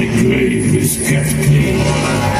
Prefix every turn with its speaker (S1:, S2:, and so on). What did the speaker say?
S1: my grave is kept clean.